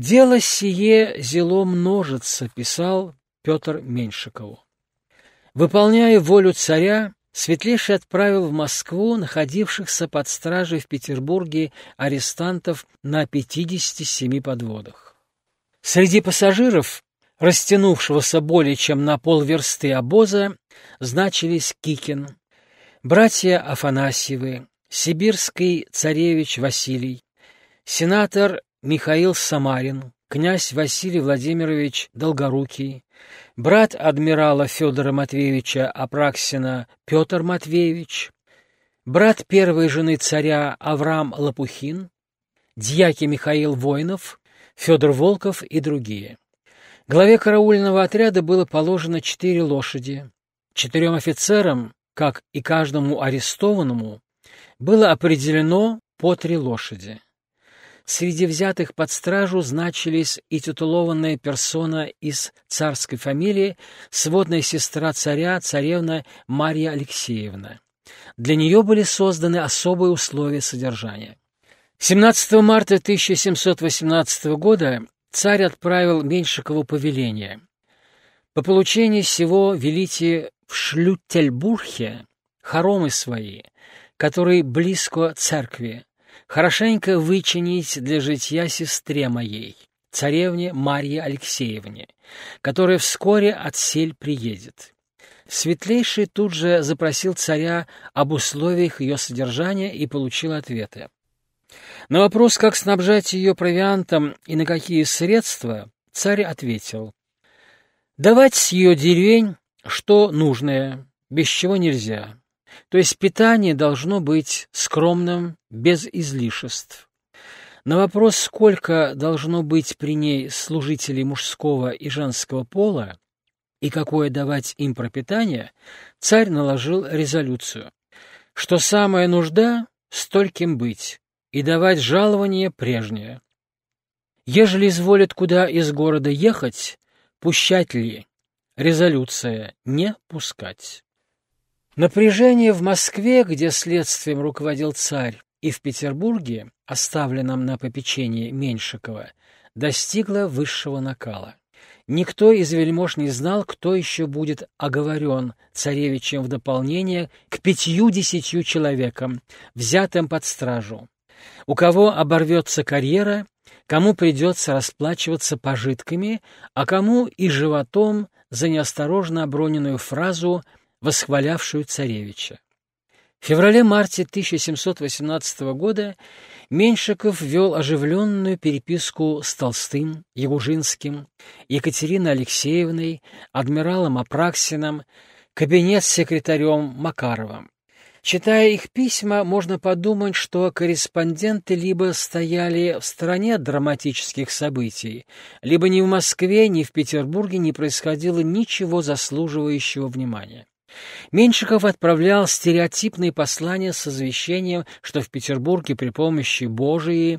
«Дело сие зело множится», — писал Петр Меньшикову. Выполняя волю царя, Светлейший отправил в Москву находившихся под стражей в Петербурге арестантов на 57 подводах. Среди пассажиров, растянувшегося более чем на полверсты обоза, значились Кикин, братья Афанасьевы, сибирский царевич Василий, сенатор Михаил Самарин, князь Василий Владимирович Долгорукий, брат адмирала Федора Матвеевича Апраксина Петр Матвеевич, брат первой жены царя Авраам Лопухин, дьяки Михаил Воинов, Федор Волков и другие. Главе караульного отряда было положено четыре лошади. Четырем офицерам, как и каждому арестованному, было определено по три лошади. Среди взятых под стражу значились и титулованная персона из царской фамилии, сводная сестра царя, царевна Марья Алексеевна. Для нее были созданы особые условия содержания. 17 марта 1718 года царь отправил Меньшикову повеление. По получении всего велите в Шлютельбурхе хоромы свои, которые близко церкви, хорошенько вычинить для житья сестре моей, царевне Марье Алексеевне, которая вскоре от сель приедет. Светлейший тут же запросил царя об условиях ее содержания и получил ответы. На вопрос, как снабжать ее провиантом и на какие средства, царь ответил. Давать с ее деревень, что нужное, без чего нельзя. То есть питание должно быть скромным, без излишеств. На вопрос, сколько должно быть при ней служителей мужского и женского пола и какое давать им пропитание, царь наложил резолюцию, что самая нужда — стольким быть, и давать жалование прежнее. Ежели изволят куда из города ехать, пущать ли? Резолюция — не пускать. Напряжение в Москве, где следствием руководил царь, и в Петербурге, оставленном на попечении Меньшикова, достигло высшего накала. Никто из вельмож не знал, кто еще будет оговорен царевичем в дополнение к пятью-десятью человекам, взятым под стражу. У кого оборвется карьера, кому придется расплачиваться пожитками, а кому и животом за неосторожно оброненную фразу – восхвалявшую царевича. В феврале-марте 1718 года Меньшиков вел оживленную переписку с Толстым, Ягужинским, Екатериной Алексеевной, адмиралом Апраксиным, кабинет-секретарем Макаровым. Читая их письма, можно подумать, что корреспонденты либо стояли в стороне драматических событий, либо ни в Москве, ни в Петербурге не происходило ничего заслуживающего внимания. Меньшиков отправлял стереотипные послания с извещением, что в Петербурге при помощи Божией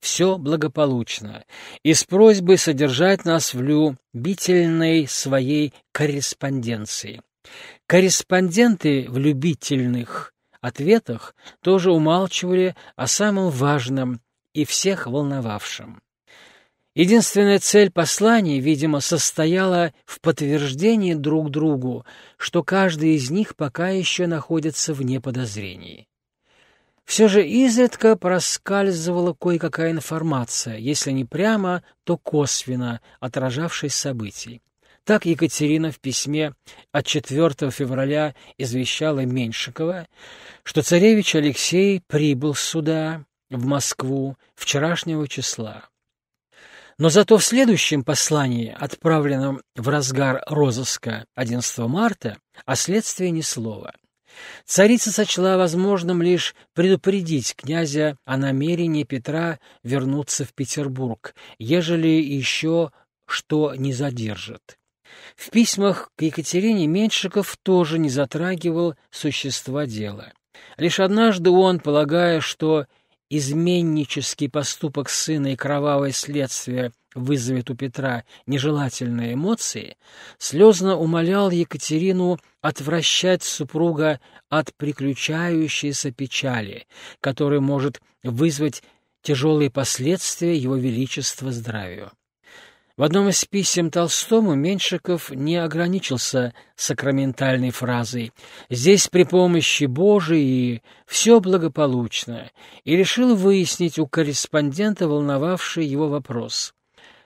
все благополучно, и с просьбой содержать нас в любительной своей корреспонденции. Корреспонденты в любительных ответах тоже умалчивали о самом важном и всех волновавшем. Единственная цель послания, видимо, состояла в подтверждении друг другу, что каждый из них пока еще находится вне подозрений. Все же изредка проскальзывала кое-какая информация, если не прямо, то косвенно отражавшая событий. Так Екатерина в письме от 4 февраля извещала Меньшикова, что царевич Алексей прибыл сюда, в Москву, вчерашнего числа. Но зато в следующем послании, отправленном в разгар розыска 11 марта, о следствии ни слова. Царица сочла возможным лишь предупредить князя о намерении Петра вернуться в Петербург, ежели еще что не задержит. В письмах к Екатерине Меньшиков тоже не затрагивал существа дела. Лишь однажды он, полагая, что изменнический поступок сына и кровавое следствие вызовет у Петра нежелательные эмоции, слезно умолял Екатерину отвращать супруга от приключающейся печали, которая может вызвать тяжелые последствия его величества здравию. В одном из писем Толстому Меньшиков не ограничился сакраментальной фразой «Здесь при помощи Божией все благополучно» и решил выяснить у корреспондента волновавший его вопрос.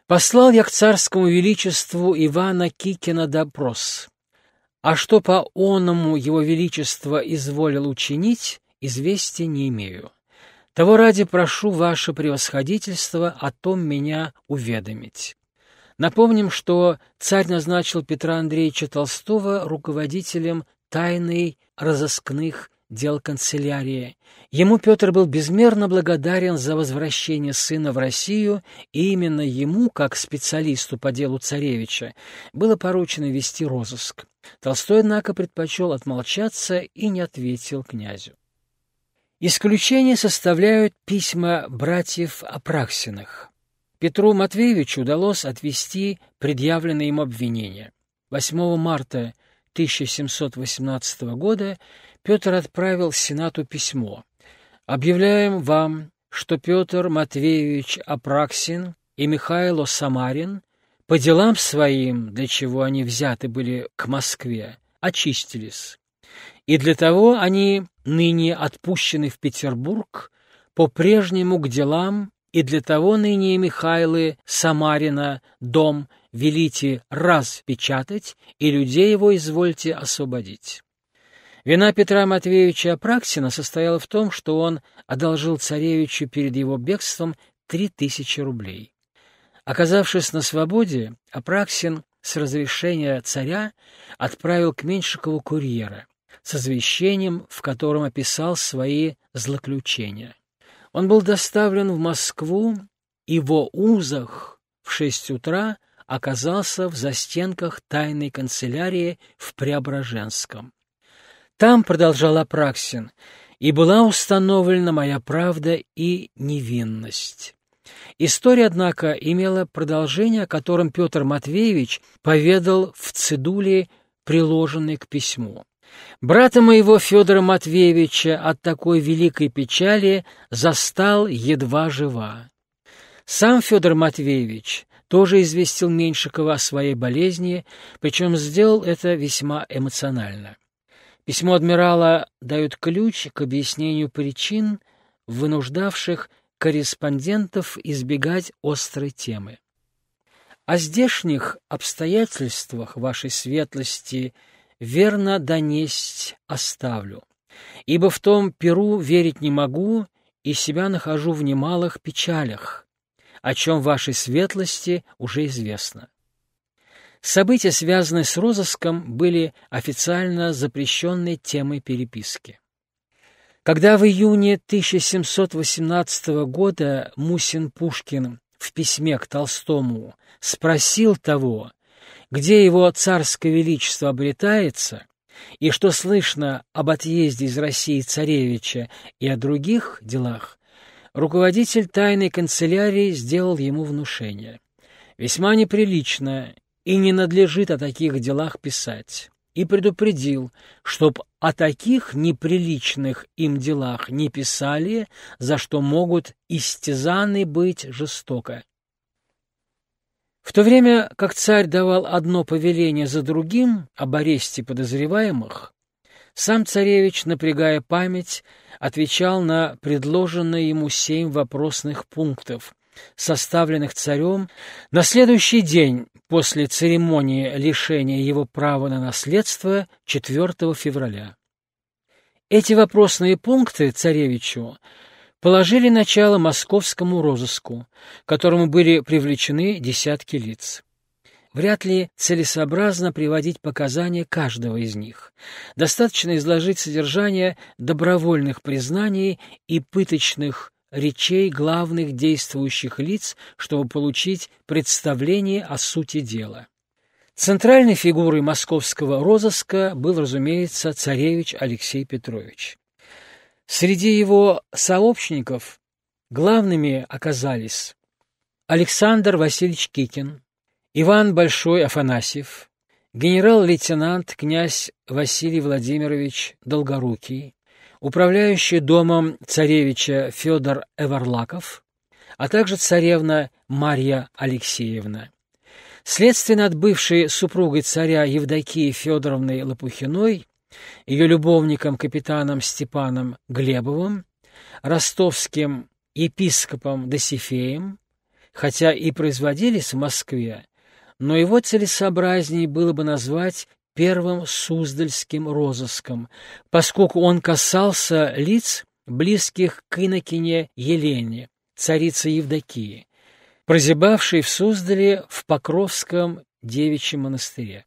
«Послал я к царскому величеству Ивана Кикина допрос. А что по оному его величество изволил учинить, известия не имею. Того ради прошу ваше превосходительство о том меня уведомить». Напомним, что царь назначил Петра Андреевича Толстого руководителем тайной разыскных дел канцелярии. Ему Петр был безмерно благодарен за возвращение сына в Россию, и именно ему, как специалисту по делу царевича, было поручено вести розыск. Толстой, однако, предпочел отмолчаться и не ответил князю. Исключение составляют письма братьев Апраксиных. Петру Матвеевичу удалось отвести предъявленные ему обвинения. 8 марта 1718 года Петр отправил Сенату письмо. «Объявляем вам, что Петр Матвеевич Апраксин и Михайло Самарин по делам своим, для чего они взяты были к Москве, очистились. И для того они ныне отпущены в Петербург по-прежнему к делам и для того ныне Михайлы Самарина дом велите распечатать, и людей его извольте освободить. Вина Петра Матвеевича Апраксина состояла в том, что он одолжил царевичу перед его бегством три тысячи рублей. Оказавшись на свободе, Апраксин с разрешения царя отправил к Меньшикову курьера с извещением, в котором описал свои злоключения. Он был доставлен в Москву и во узах в шесть утра оказался в застенках тайной канцелярии в Преображенском. Там, продолжал Апраксин, и была установлена моя правда и невинность. История, однако, имела продолжение, о котором Петр Матвеевич поведал в цедуле, приложенной к письму. Брата моего Федора Матвеевича от такой великой печали застал едва жива. Сам Федор Матвеевич тоже известил Меньшикова о своей болезни, причем сделал это весьма эмоционально. Письмо адмирала дает ключ к объяснению причин, вынуждавших корреспондентов избегать острой темы. О здешних обстоятельствах вашей светлости – верно донесть оставлю. Ибо в том перу верить не могу, и себя нахожу в немалых печалях, о чем вашей светлости уже известно. События, связанные с розыском, были официально запрещенной темой переписки. Когда в июне 1718 года Мусин Пушкин в письме к Толстому спросил того, где его царское величество обретается, и что слышно об отъезде из России царевича и о других делах, руководитель тайной канцелярии сделал ему внушение. Весьма неприлично и не надлежит о таких делах писать, и предупредил, чтоб о таких неприличных им делах не писали, за что могут истязаны быть жестоко. В то время как царь давал одно повеление за другим об аресте подозреваемых, сам царевич, напрягая память, отвечал на предложенные ему семь вопросных пунктов, составленных царем на следующий день после церемонии лишения его права на наследство 4 февраля. Эти вопросные пункты царевичу положили начало московскому розыску, которому были привлечены десятки лиц. Вряд ли целесообразно приводить показания каждого из них. Достаточно изложить содержание добровольных признаний и пыточных речей главных действующих лиц, чтобы получить представление о сути дела. Центральной фигурой московского розыска был, разумеется, царевич Алексей Петрович. Среди его сообщников главными оказались Александр Васильевич Кикин, Иван Большой Афанасьев, генерал-лейтенант князь Василий Владимирович Долгорукий, управляющий домом царевича Федор Эварлаков, а также царевна Марья Алексеевна. Следствие над бывшей супругой царя Евдокией Федоровной Лопухиной, ее любовником капитаном Степаном Глебовым, ростовским епископом Досифеем, хотя и производились в Москве, но его целесообразнее было бы назвать первым Суздальским розыском, поскольку он касался лиц, близких к инокине Елене, царице Евдокии, прозябавшей в Суздале в Покровском девичьем монастыре.